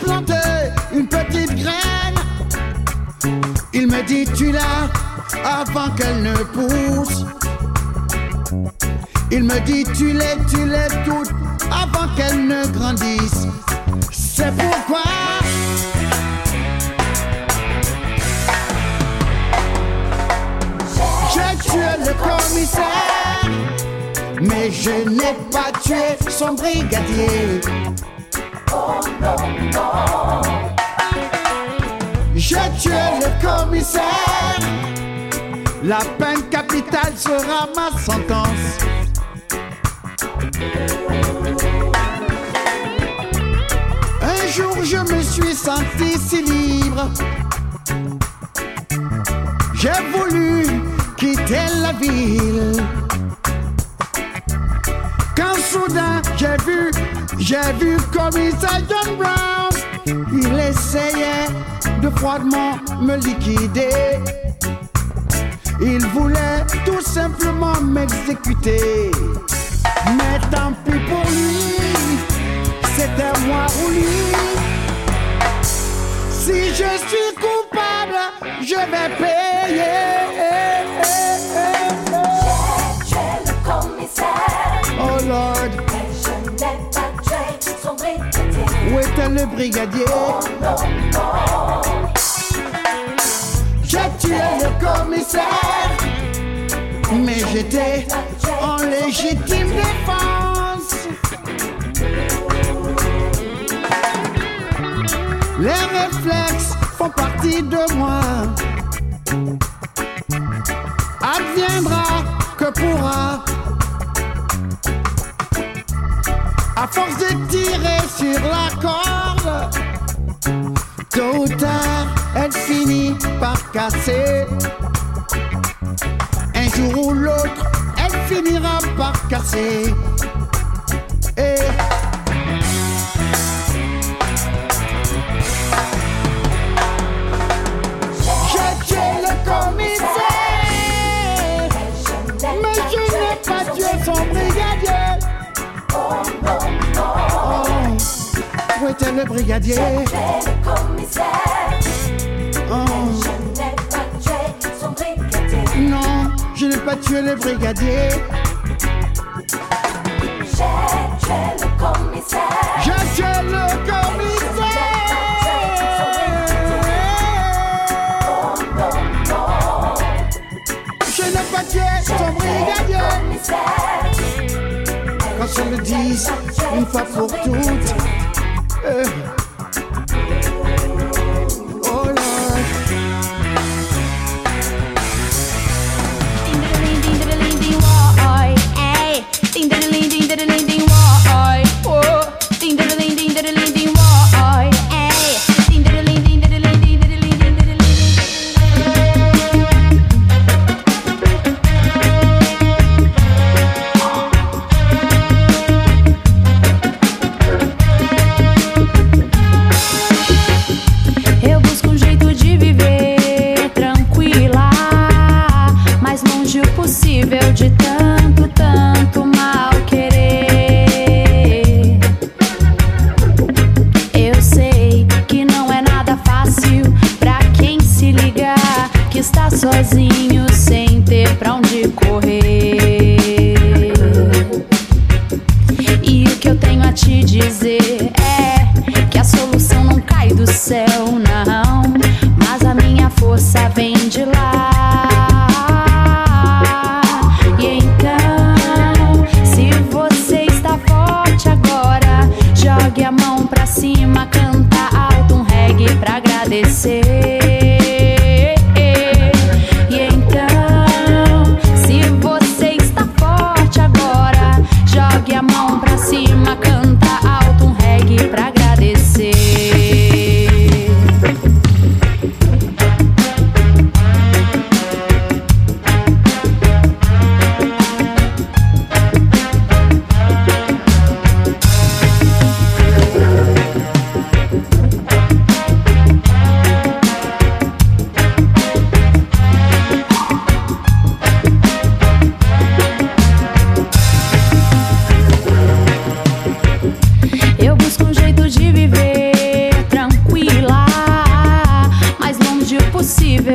planté une petite graine, il me dit tu l'as avant qu'elle ne pousse. Il me dit tu l'es, tu l'es toute avant qu'elle ne grandisse. C'est pourquoi j'ai tué le commissaire, mais je n'ai pas tué son brigadier. J'ai tué le commissaire. La peine capitale sera ma sentence. Un jour je me suis senti si libre. J'ai voulu quitter la ville. Quand soudain j'ai vu, j'ai vu commissaire John Brown. Il essayait de froidement me liquider. Il voulait tout simplement m'exécuter. Mais tant pis pour lui, c'était moi ou lui. Si je suis coupable, je vais payer. Le brigadier? J'ai tué le commissaire, mais j'étais en légitime défense. Les réflexes font partie de moi. Tirer sur la corde, tôt ou tard, elle finit par casser. Un jour ou l'autre, elle finira par casser. Le brigadier? J'ai le commissaire, Oh, je n'ai pas tué son brigadier. non, je n'ai pas tué le brigadier. J'ai tué le commissaire, J'ai tué le commissaire. Je n'ai pas tué son brigadier. Quand je le dise une fois pour toutes. Hey.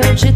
eu te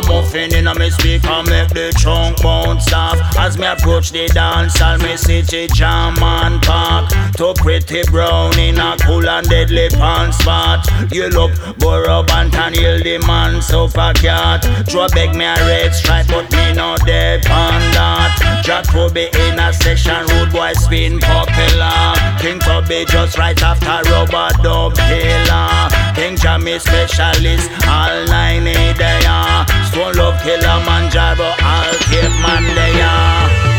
Ragamuffin in a me speaker make the trunk bounce off. As me approach the dance hall me city jam and To pretty brown in a cool and deadly pan spot You look Burro Banton Hill the man so cat Draw beg me a red stripe but me no on that. Jack Ruby in a section road boy spin popular. King Tubby just right after rubber dub killer King Jammy specialist all nine in there ah. Stone love killer man, Manjaro all cape man there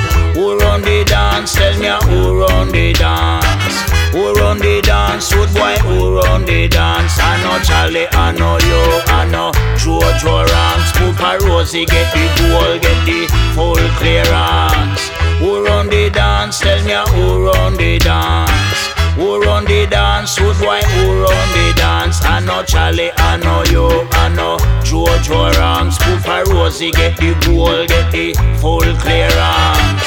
run the dance? Tell me who run the dance who run the dance? Wood boy, who run the dance? I know Charlie, I know you, I know Jojo Ranks. Poopa Rosie get the goal, get the full clearance. Who run the dance? Tell me who run the dance? Who run the dance? Wood boy, who run the dance? I know Charlie, I know you, I know Jojo Ranks. Poopa Rosie get the goal, get the full clearance.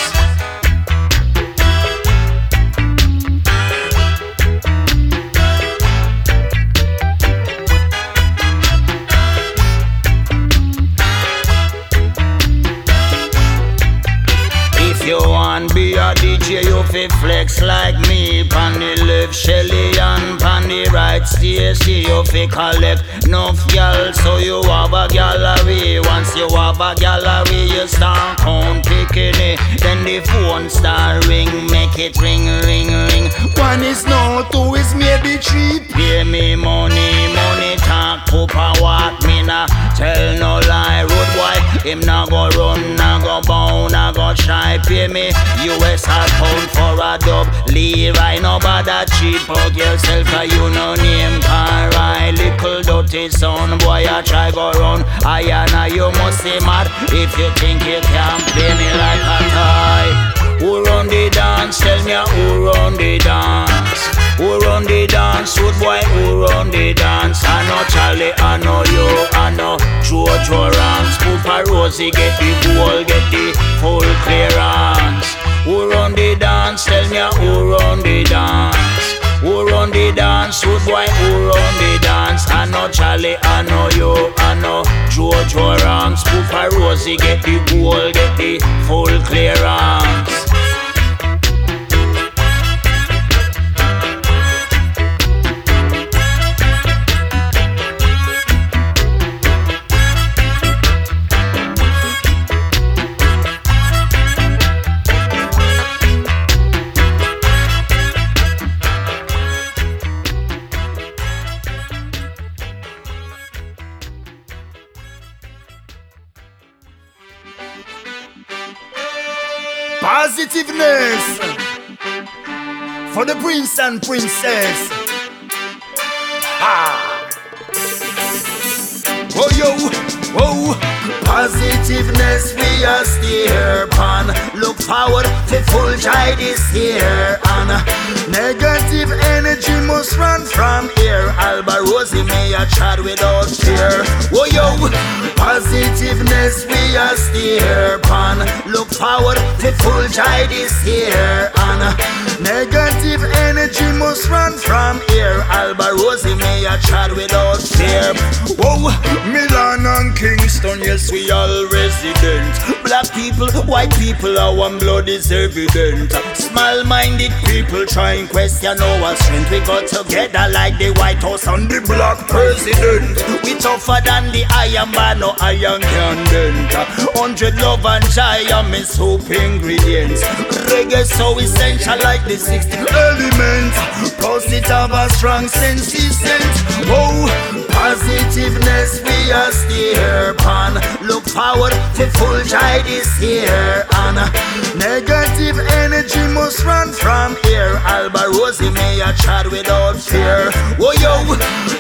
Fi flex like me. Pan the left Shelly and pan the right Stacy. You fi collect enough gal, so you have a gallery. Once you have a gallery, you start count picking it. Then the phone start ring, make it ring, ring, ring. One is no, two is maybe three. Pay me money, money talk, poopa walk me nah tell no lie. Road boy, him nah go run, nah go bound, nah go try. Pay me US a pound for a dub. Levi no bother cheap out yourself, cause you no name can ride. Little dirty son, boy, I try go run. I and I, you must see mad if you think you can play me like a toy. Who run the dance? Tell me who run the dance. Who run the dance? Wood boy, who run the dance? I know Charlie, I know you, I know Jojo Ranks. Poopa Rosie get the goal, get the full clearance. Who run the dance? Tell me who run the dance. Who run the dance? Wood boy, who run the dance? I know Charlie, I know you, I know Jojo Ranks. Poopa Rosie get the goal, get the full clearance. For the prince and princess. Ah. Oh yo, oh, positiveness we are steer pan. Look forward to full joy this year and negative energy must run from here. Alba Rosie may a chat without fear. Oh yo, Positiveness we are steer pan. Look forward to full joy this year. And negative energy must run from here. Alborosie may a chat without fear. Whoa, Milan and Kingston, yes we all resident. Black people, white people, our one blood is evident. Small-minded people try and question our strength. We got together like the White House and the Black President. We tougher than the Iron Man, no iron can dent. Hundred love and joy are my soup ingredients. Reggae so essential like the 60 elements. Plus it have a strong sense, Oh, positiveness we are steer pan. Look forward to full joy this year. And negative energy must run from here. Alborosie may a chat without fear. Oh yo,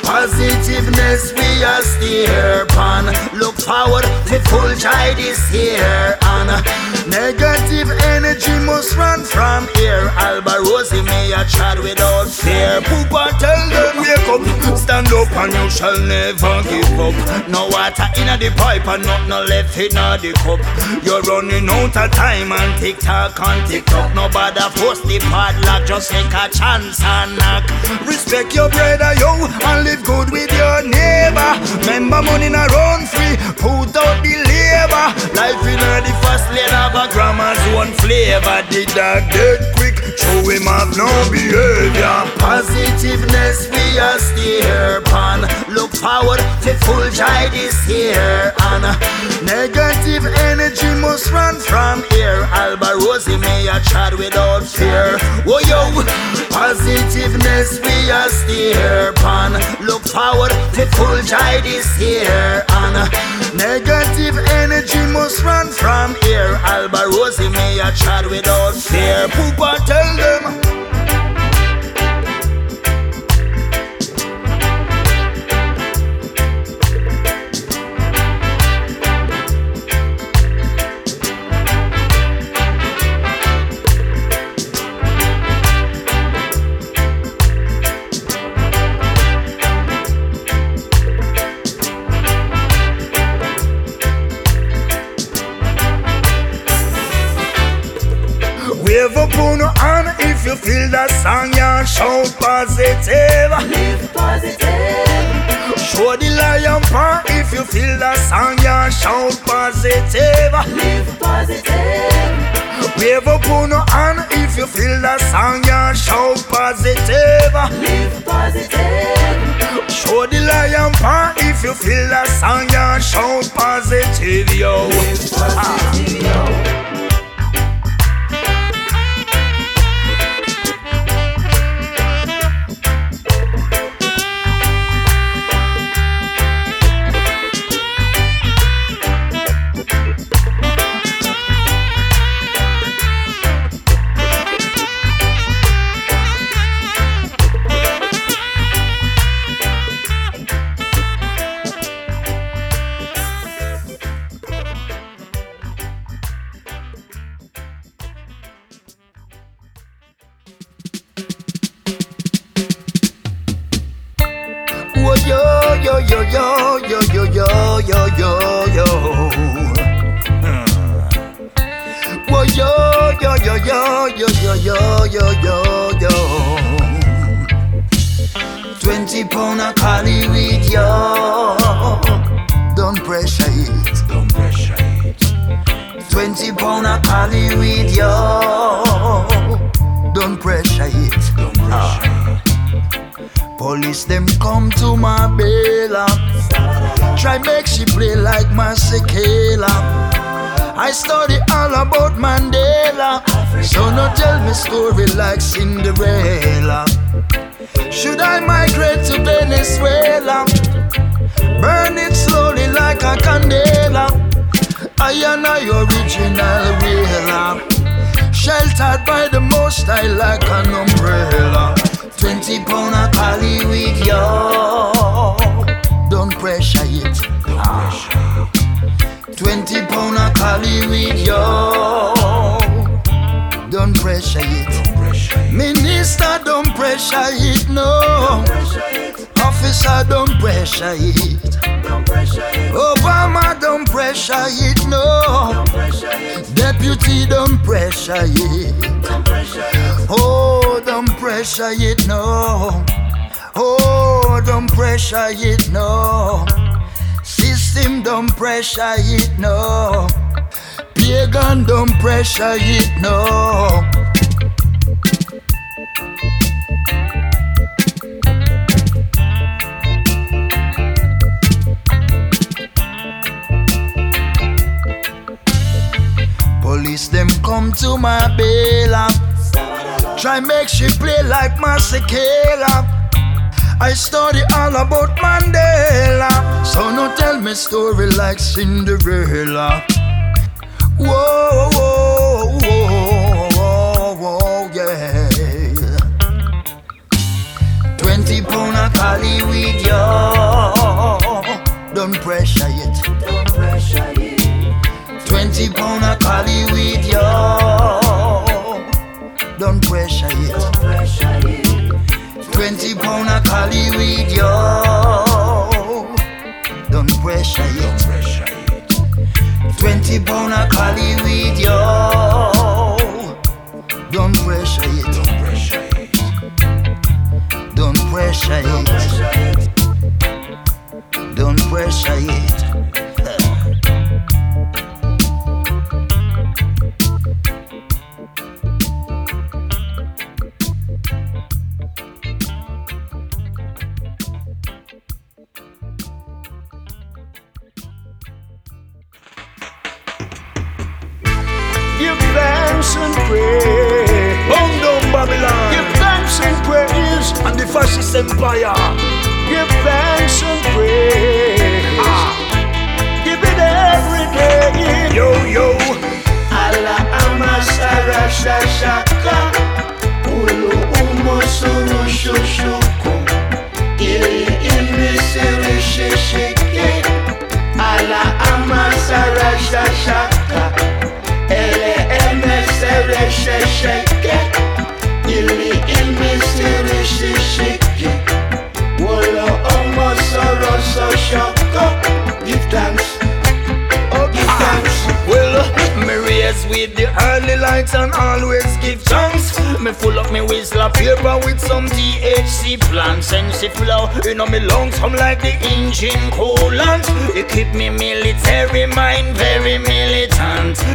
positiveness we are steer pan. Look forward to full joy this year. And negative energy must run from here. I without fear. Poop on turn up, stand up and you shall never give up. No water in the pipe and not no left in the cup. You're running out of time and tick tock and tick tock. Nobody force the padlock, just take a chance and knock. Respect your brother, yo, and live good with your neighbor. Remember money not run free, put out the labor. Life in the first lane of a grandma's one flavor. The dog dead quick, show him have no behavior. Positiveness we are steer pan. Look forward to full joy this year. And negative energy must run from here. Alborosie may a chat without fear. Oh yo, positiveness we are steer pan. Look forward to full joy this year. And negative energy must run from here. Alba Rosie may a chat without fear. Poopa tell them. On hand if you feel that song, yeah, shout positive. Live positive. Show the lion paw if you feel that song, yeah, shout positive. Live positive. Wave up on your hand if you feel that song, yeah, shout positive. Live positive. Show the lion paw if you feel that song, yeah, shout positive, yo. Live positive, yo. Oh I study all about Mandela. So no tell me story like Cinderella. Should I migrate to Venezuela? Burn it slowly like a candela. I am a original whaler. Sheltered by the most I like an umbrella. Twenty pound a collie with yo. Don't pressure it. Ah. Twenty pound a collie with yo. Don't pressure it. Minister, don't pressure it. No. Officer, don't pressure it. Obama, don't pressure it, no. Deputy, don't pressure it. Oh, don't pressure it, no. Oh, don't pressure it, no. System, don't pressure it, no. Pagan, don't pressure it, no. Police them come to my bail up. Try make she play like Masekela. I study all about Mandela. So no tell me story like Cinderella. Whoa, whoa, whoa, whoa, whoa, yeah. Twenty pound a collie with you. Don't pressure it. Don't pressure it. Twenty pound a collie with you.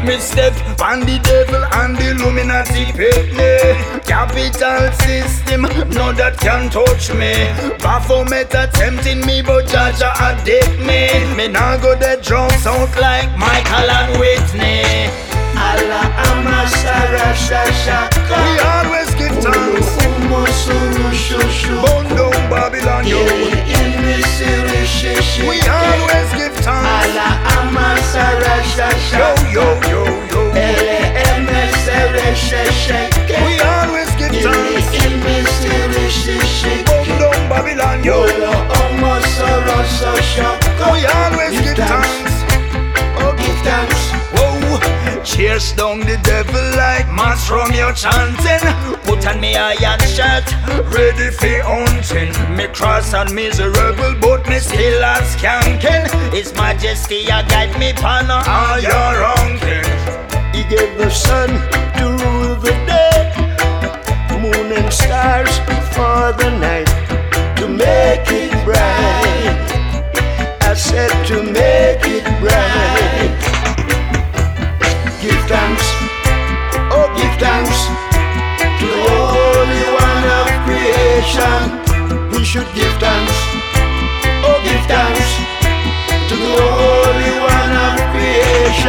Me step on the devil and the Illuminati picnic. Capital system, no that can touch me. Baphomet attempting me, but Jaja addict me. Me nah go the drums out like Michael and Whitney. Ala amasara shashaka. We always give thanks. Umo suru shushu. Boom down Babylon, yo. We always give thanks. Ala amasara Yo, shashaka. yo, yo, yo. Shesheke. We always give ili siri shishi. Babylon, yo. So. We always give. Oh, give thanks. Chase down the devil like mass from your chanting. Put on me iron shirt, ready for hunting. Me cross and miserable, but me still a skanking. His Majesty a guide me pan a higher ranking. He gave the sun to rule the day, moon and stars for the night to make it bright. I said to make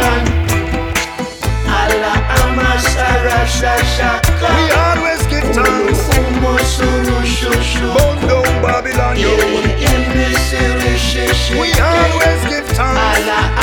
destruction. Allah Amasa Shaka. We always give thanks. Babylon, yo. We always give thanks.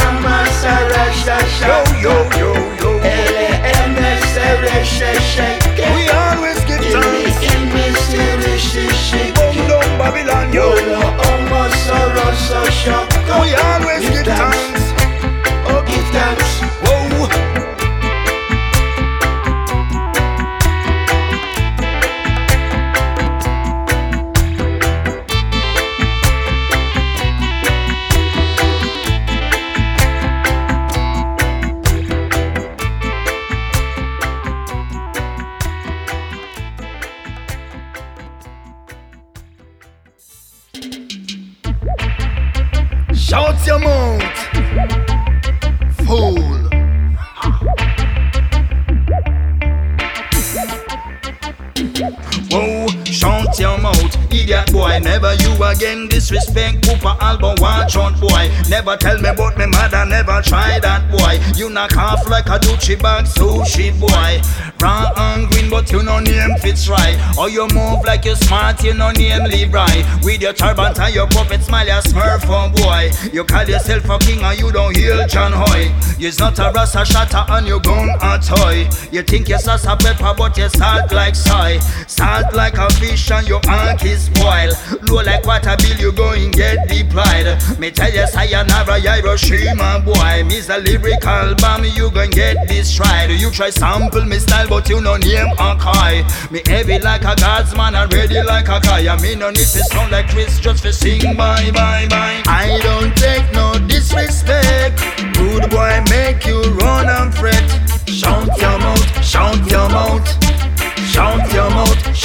You no name Levi. With your turban and your puppet smile, you smurf, oh boy. You call yourself a king and you don't heal John Hoy. You're not a rasta shatter and you gun a toy. You think you're salsa pepper, but you salt like soy. Salt like a fish and your ank is boil. Low like water bill, you going get deployed. Me tell you, sayonara, Hiroshima, boy. Miss a lyrical bomb, you gon' get destroyed. You try sample me style, but you no name Akai. Me heavy like a God's man and ready like a guy. I Me no need to sound like Chris just for sing bye bye bye. I don't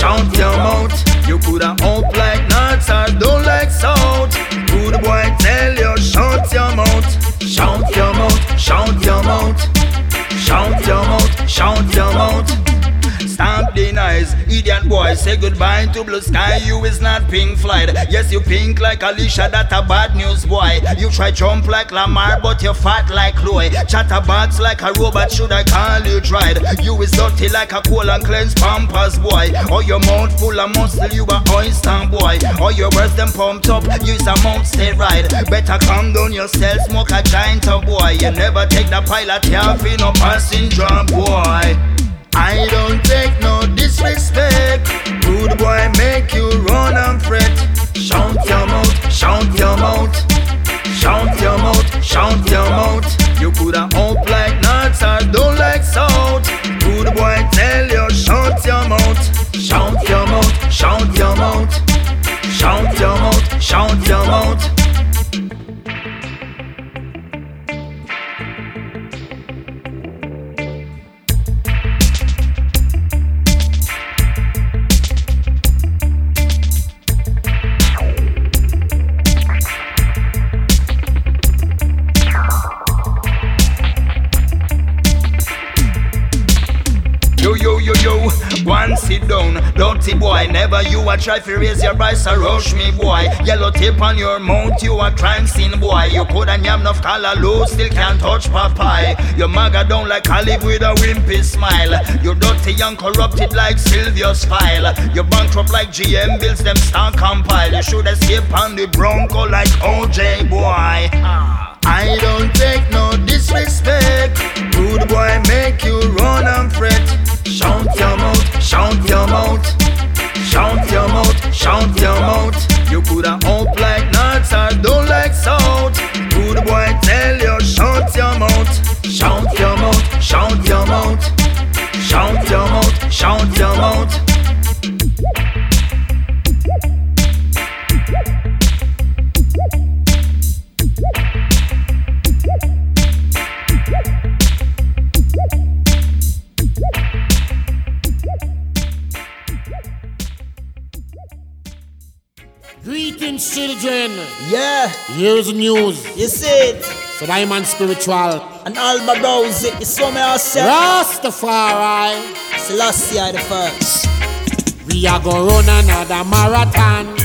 shout your mouth. You coulda up like nuts or don't like salt. Good boy, tell you, shout your mouth, shout your mouth, shout your mouth, shout your mouth, shout your mouth. Stop the noise, idiot boy. Say goodbye to blue sky. You is not pink Floyd. Yes, you pink like Alicia. That a bad news boy. You try jump like Lamar, but you fat like Chloe. Chatterbox like a robot. Should I call you dried? You is dirty like a cool and cleanse pampers boy. Or your mouth full of muscle. You a oyster boy. Or your breast them pumped up. You is a mount steroid. Better calm down yourself. Smoke a giant oh, boy. You never take the pilot. You no passenger boy. I don't take no disrespect. Good boy make you run and fret. Shout your mouth, shout your mouth. Shout your mouth, shout your mouth. You coulda up like nuts or don't like salt. Good boy tell you, shout your mouth. Shout your mouth, shout your mouth. Shout your mouth, shout your mouth. Yo, one sit down, dirty boy. Never you a try to raise your voice or rush me, boy. Yellow tape on your mouth, you a crime scene, boy. You coulda yam enough color low, still can't touch Popeye. Your maga down like olive with a wimpy smile. You dirty and corrupted like Sylvia's file. You bankrupt like GM bills, them start compile. You should escape on the Bronco like OJ, boy. Ah. I don't take no disrespect. Good boy make you run and fret. Shout your mouth, shout your mouth. Shout your mouth, shout your mouth. You coulda up like nuts or don't like salt. Good boy tell you, shout your mot, shound your mouth. Shout your mouth, shout Greetings, children. Yeah, Here's the news. you see it. So I'm on spiritual. And Alba Rose, you saw me ourselves. Rastafari. Selassie the first. We are gonna run another marathon.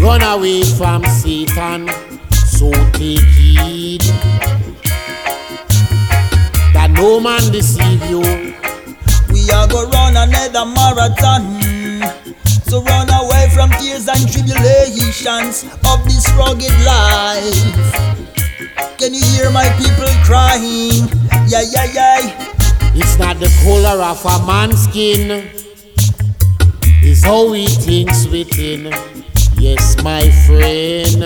Run away from Satan. So take heed. That no man deceive you. We are gonna run another marathon. So run away from tears and tribulations of this rugged life. Can you hear my people crying? Yeah, yeah, yeah. It's not the color of a man's skin. It's how he thinks within. Yes, my friend.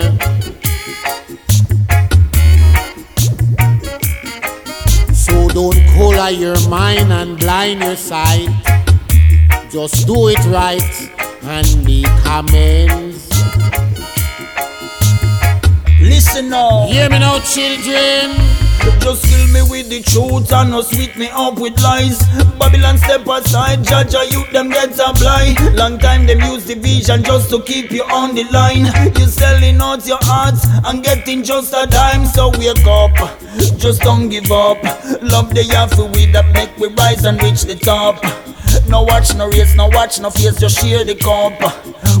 So don't color your mind and blind your sight. Just do it right and make amends. Listen now. Hear me now, children. Just kill me with the truth and no sweet me up with lies. Babylon step aside, judge a youth them get a blind. Long time them use division just to keep you on the line. You selling out your hearts and getting just a dime. So wake up, just don't give up. Love the yaffy with that make we rise and reach the top. No watch, no race, no watch, no face, just share the cup.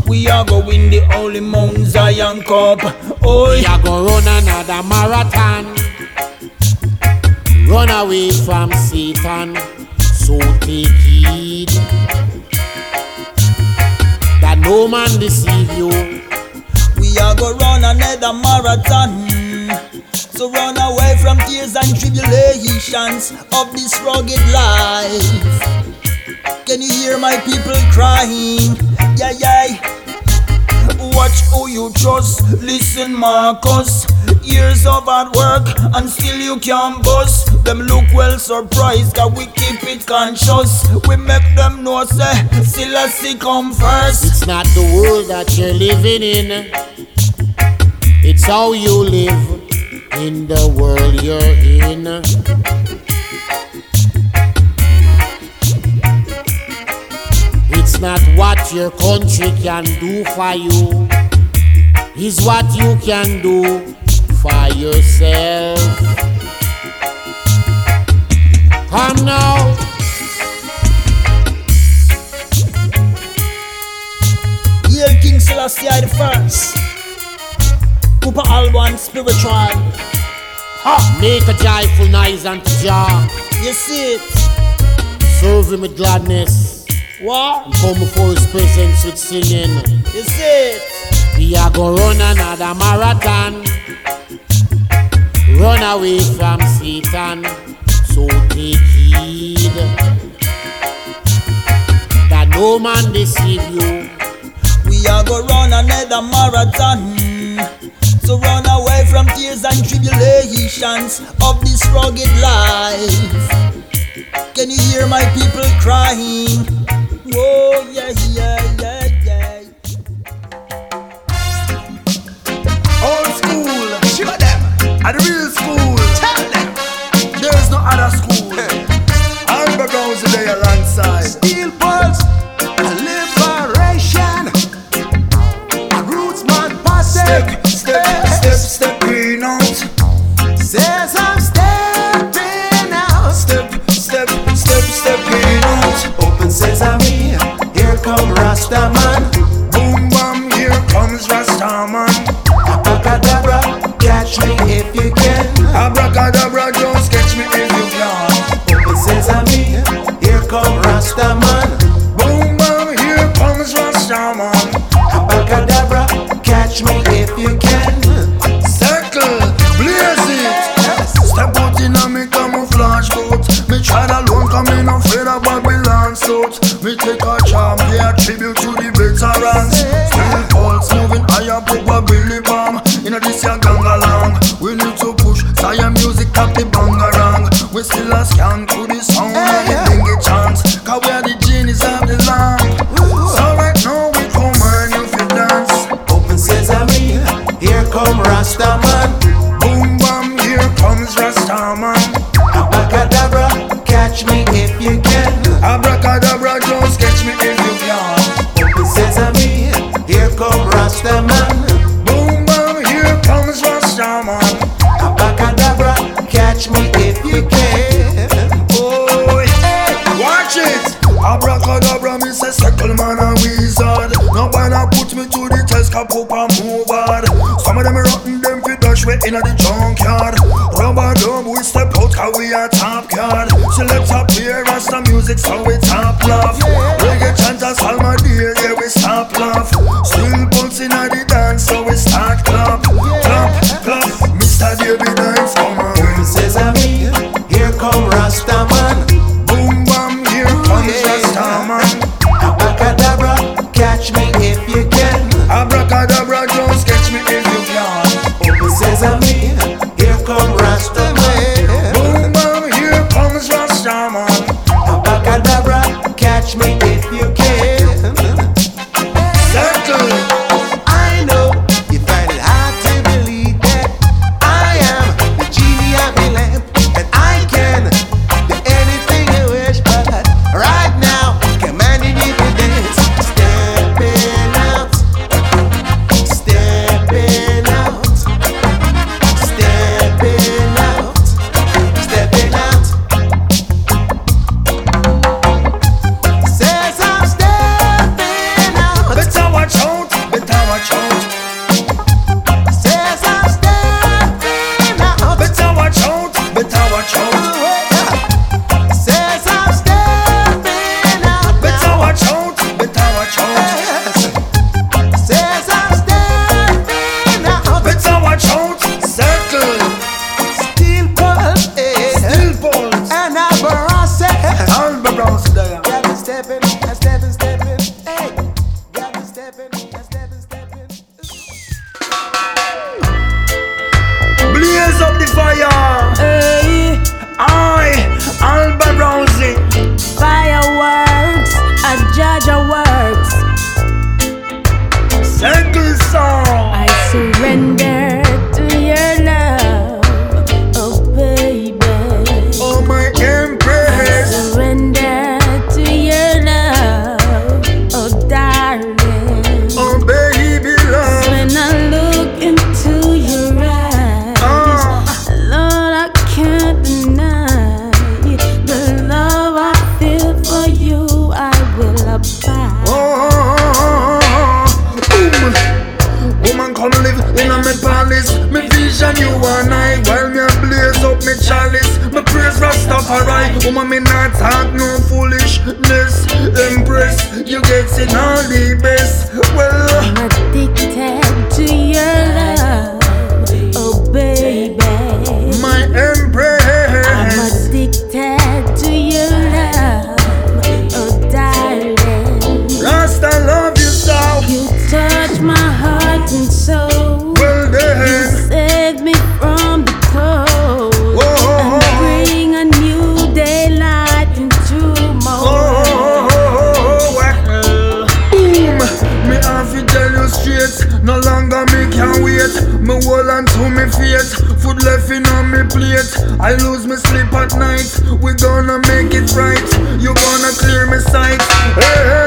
We are going the holy Mount Zion cup. Oh, We are gonna run another marathon. Run away from Satan. So take heed that no man deceive you. We are gonna run another marathon. So run away from tears and tribulations of this rugged life. Can you hear my people crying? Yeah, yeah. Watch who you trust. Listen, Marcus. Years of hard work and still you can't bust. Them look well surprised that we keep it conscious. We make them know say, a come first. It's not the world that you're living in. It's how you live in the world you're in. It's not what your country can do for you. It's what you can do for yourself. Come now. Hail King I the first. Cooper Alban spiritual. Make a joyful noise unto Jah. You see it? Serve him with gladness. What? Come before his presence with singing. See it? We are gonna run another marathon. Run away from Satan. So take heed that no man deceive you. We are gonna run another marathon. So run away from tears and tribulations of this rugged life. Can you hear my people crying? Whoa, yeah, yeah, yeah, yeah. Old school, show them. At the real school, tell them. There's no other school. Abracadabra, just Woman, me not talk no foolishness. Empress, you getting all the best. I lose my sleep at night. We gonna make it right. You gonna clear my sight. Hey, hey.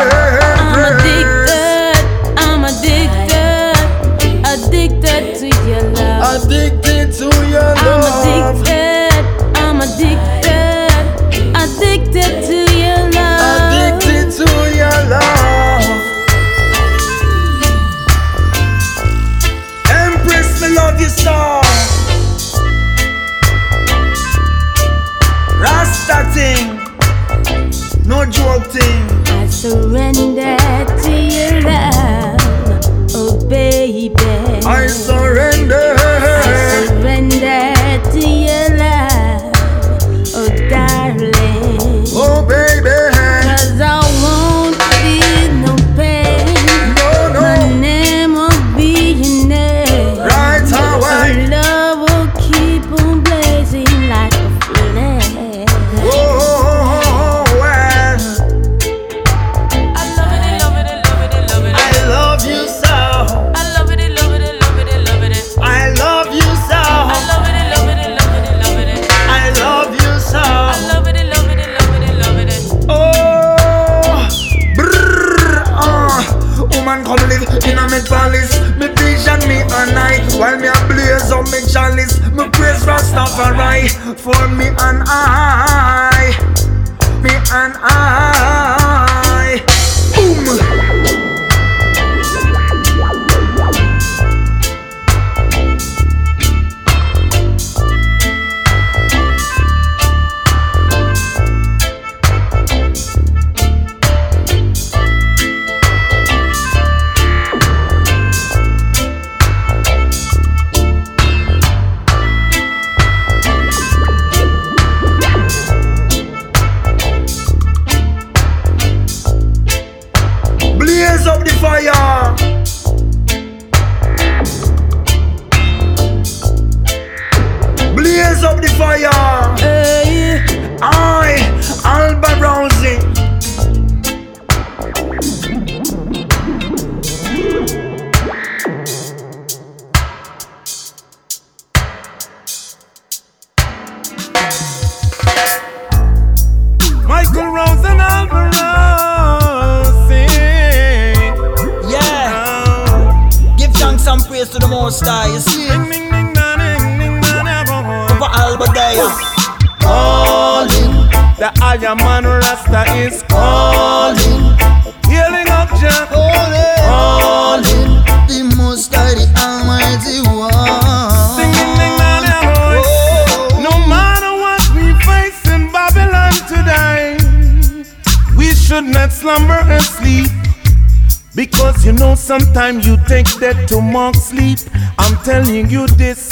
make that to monk sleep. I'm telling you this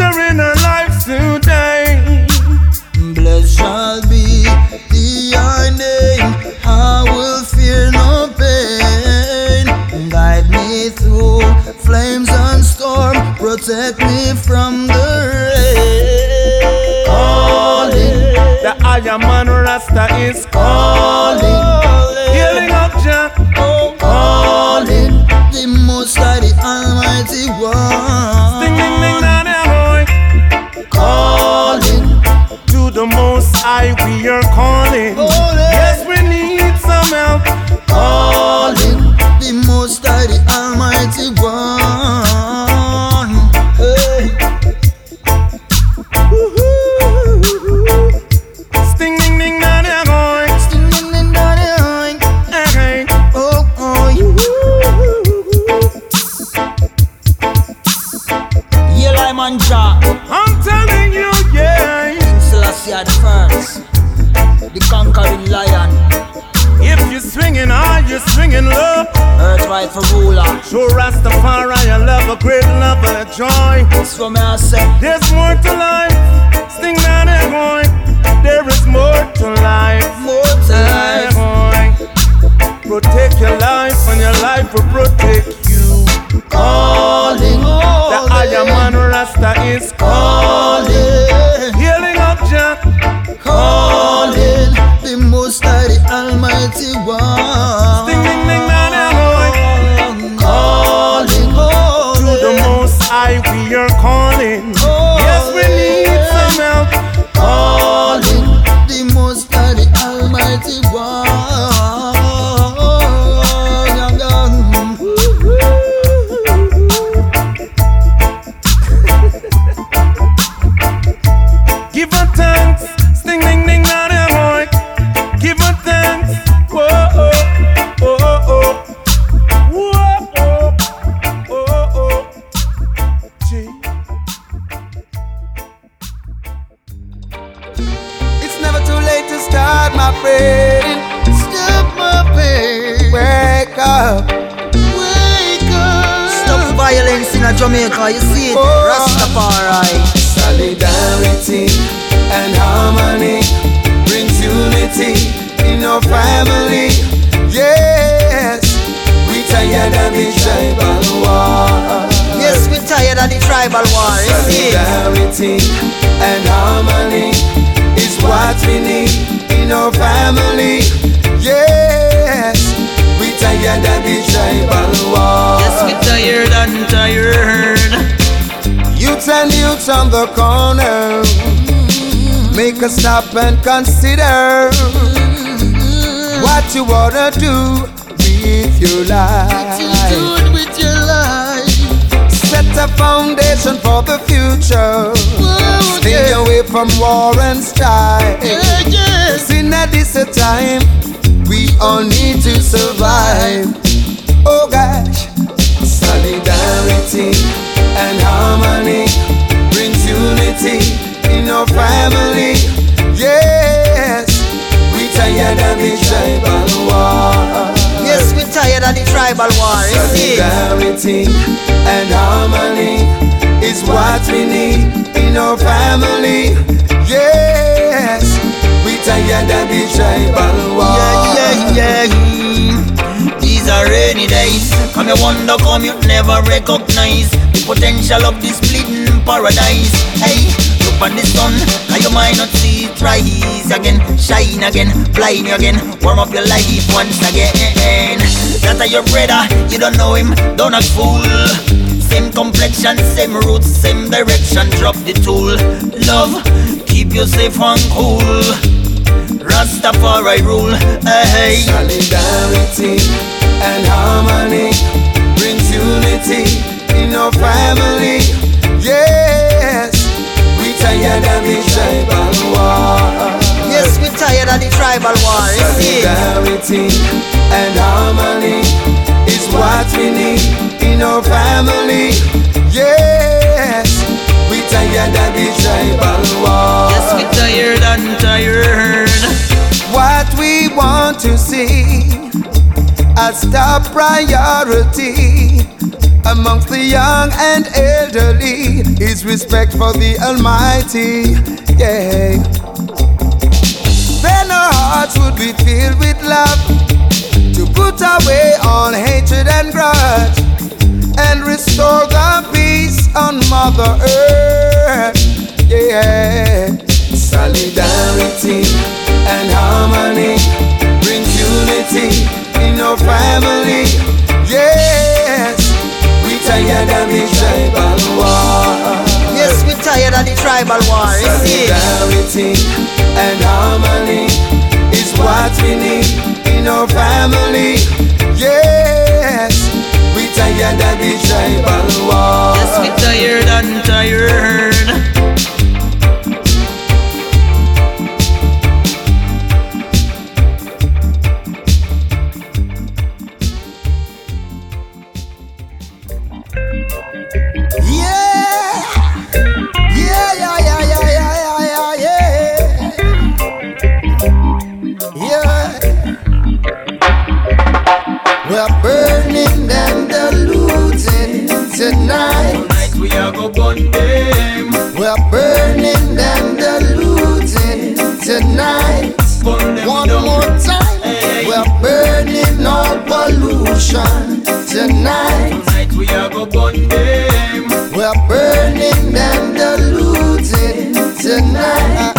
In her life today. Blessed shall be thy name. I will fear no pain. Guide me through flames and storm. Protect me from the rain. Calling, the Iron Man Rasta is calling. We are calling. Joy. That's what me I High we are calling. A stop and consider what you wanna do with your life. Dude, with your life. Set a foundation for the future. Whoa, Stay yeah. away from war and strife. Yeah, at this a time, we all need to survive. Tribal war. Yeah, yeah, yeah. These are rainy days. Come you wonder, come you never recognize the potential of this bleeding paradise. Hey, look on the sun, and you might not see it rise again, shine again, blind again, warm up your life once again. That your brother, you don't know him, don't act fool. Same complexion, same roots, same direction. Drop the tool. Love, keep you safe and cool. Rastafari rule. Eh, hey. Solidarity and harmony brings unity in our family. Yes, we tired of the tribal war. Yes, we tired of the tribal war. Solidarity and harmony is what we need in our family. Yes, we tired of the tribal war. Yes, we tired and tired. Want to see as top priority amongst the young and elderly is respect for the Almighty. Yeah. Then our hearts would be filled with love to put away all hatred and grudge and restore the peace on Mother Earth. Yeah. Solidarity and harmony brings unity in our family. Yes, we tired of the tribal war. Yes, we tired of the tribal war. Solidarity and harmony is what we need in our family. Yes, we tired of the tribal war. Yes, we tired and tired. We're burning and looting tonight. Tonight we are go burn them. We're burning and looting tonight. Burn them One down. more time. Hey. We're burning all pollution tonight. Tonight we are go burn them. We're burning and looting tonight.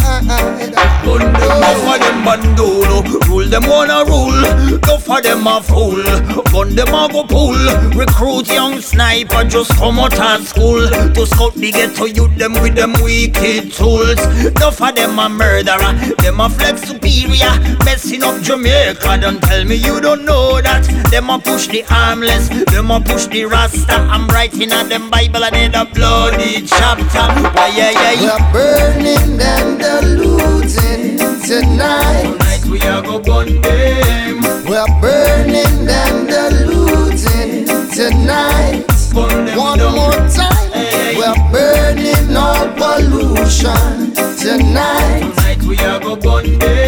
Burn them Enough of them bandono, rule them wanna rule. Enough of them a fool, gun them a go pull. Recruit young sniper just come out of school to scout the ghetto youth them with them wicked tools. Enough of them a murderer, them a flex superior, messing up Jamaica. Don't tell me you don't know that. Them a push the armless, them a push the rasta. I'm writing at them Bible and in a bloody chapter. Why yeah yeah yeah. We're burning and looting tonight. Tonight we are go burn them. We're burning and looting tonight. Burn them One down. more time. Hey. We're burning all pollution tonight. Tonight we are go burn them.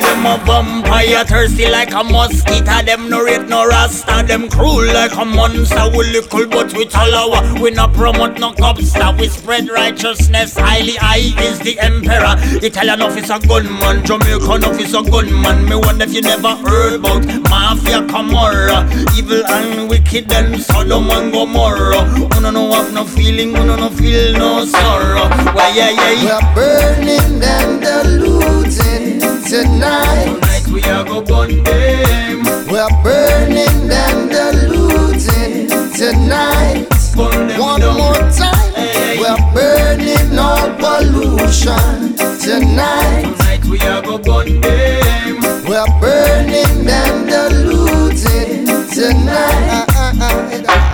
Them a vampire thirsty like a mosquito. Them no rate no rasta. Them cruel like a monster. We little but we tolerate We no promote no copster We spread righteousness. Highly high is the emperor. Italian officer gunman. Jamaican officer gunman. Me wonder if you never heard about Mafia Camorra. Evil and wicked and Sodom and Gomorrah. Uno no have no feeling Uno no feel no sorrow. Why yeah yeah. We're burning and looting. Tonight. Tonight Tonight we are go burn them. We're burning and deluding tonight. Them One down. more time. Hey. We're burning all pollution tonight. Tonight we are go burn them. We're burning and deluding tonight.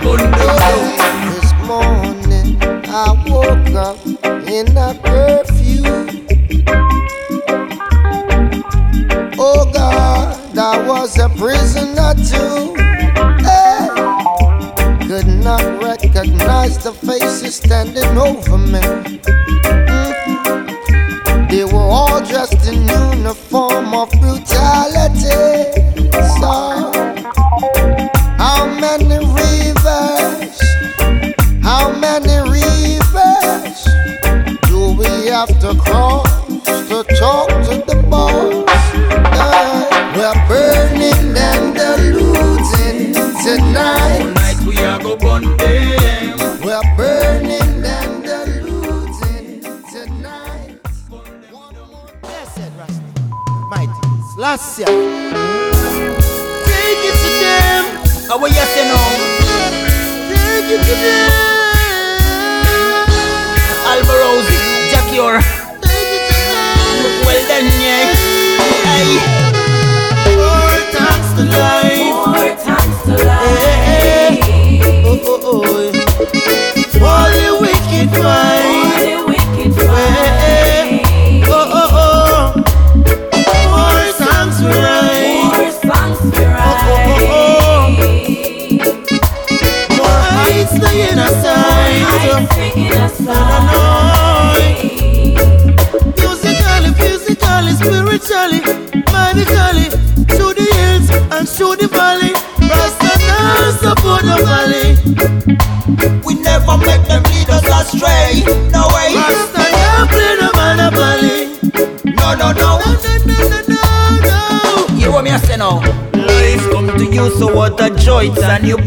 Burn them. This morning I woke up in a was a prisoner too. Hey. Could not recognize the faces standing over me. Mhm. They were all dressed in uniform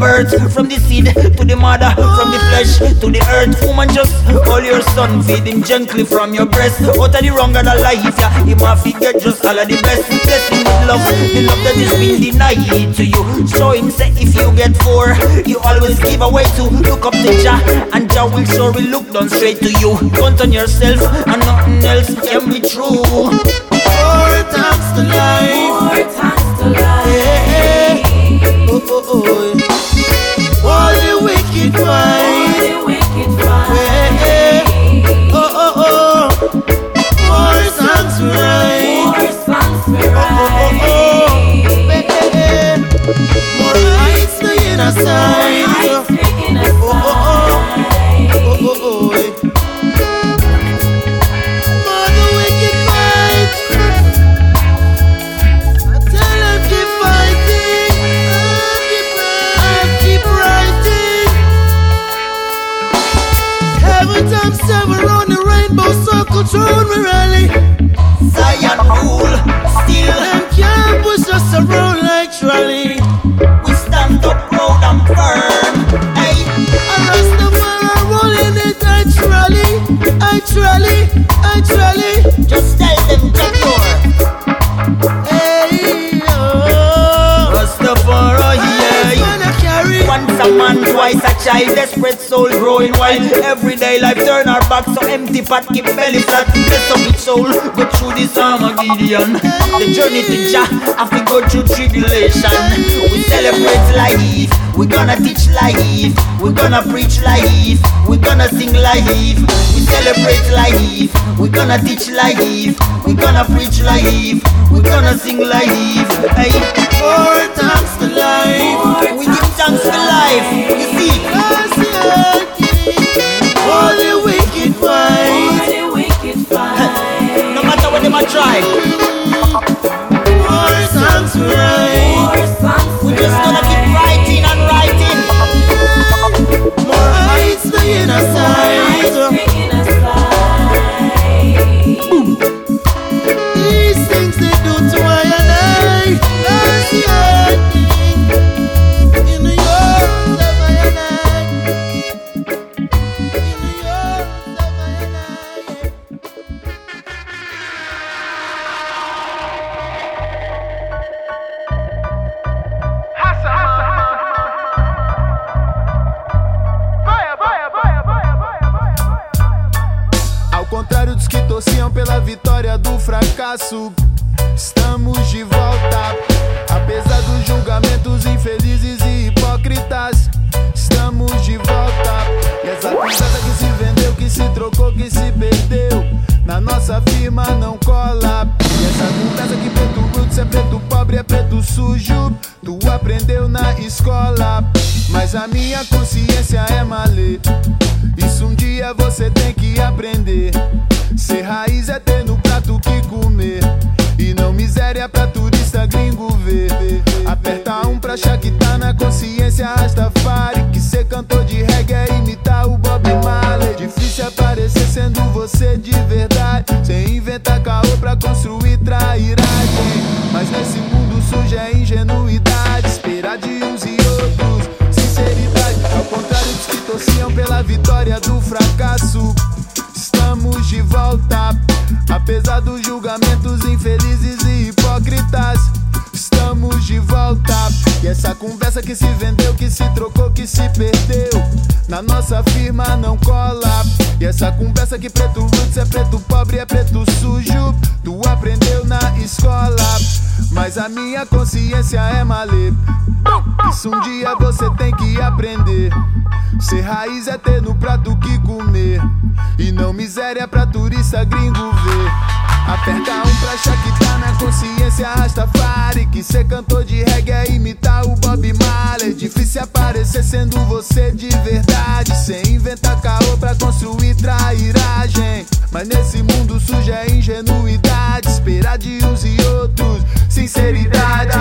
birth from the seed to the mother, from the flesh to the earth. Woman, just hold your son, feed him gently from your breast. Out of the wrong and the life, yeah, him have to get just all of the best. Bless him with love, the love that is being denied to you. Show him, say, if you get four, you always give away two. Look up to Jah, and Jah will surely look down straight to you. Count on yourself, and nothing else can be true. Four times to life. Four times to life. Yeah. Oh, oh, oh. oh. Wicked find. wicked. Yeah. Oh, oh, oh. Four songs right. Four songs Oh, oh, oh. oh. right. Yeah. More lights the inner we stand up proud and firm. Hey, rolling trolley, trolley, trolley. A man, twice a child, desperate soul growing wild. Everyday life turn our back, so empty pot keep belly flat. Bless up its soul, go through this Armageddon. The journey to Jah, have to go through tribulation. We celebrate life, we gonna teach life, we gonna preach life, we gonna sing life. We celebrate life, we gonna teach life, we gonna preach life, we gonna sing life. Hey. Times to life. We thanks for life. You see, Bless your. All the wicked fight. the wicked find. no matter what them a try, Four songs right. Four we for just gonna keep writing and writing. More heights to the turista gringo. Aperta um pra achar que tá na consciência Rastafari. Que ser cantor de reggae é imitar o Bob Marley. Difícil aparecer sendo você de verdade. Sem inventar caô pra construir trairagem. Mas nesse mundo sujo é ingenuidade. Esperar de uns e outros sinceridade. Ao contrário dos que torciam pela vitória do fracasso. Estamos de volta, apesar dos julgamentos infelizes Estamos de volta, e essa conversa que se vendeu, que se trocou, que se perdeu, na nossa firma não cola. E essa conversa que preto roots é preto pobre, é preto sujo, tu aprendeu na escola. Mas a minha consciência é malê. Isso um dia você tem que aprender. Ser raiz é ter no prato que comer. E não miséria pra turista gringo ver. Aperta um pra achar que tá na consciência Rastafari. Que ser cantor de reggae é imitar o Bob Marley. Difícil aparecer sendo você de verdade. Sem inventar caô pra construir trairagem. Mas nesse mundo sujo é ingenuidade esperar de uns e outros sinceridade.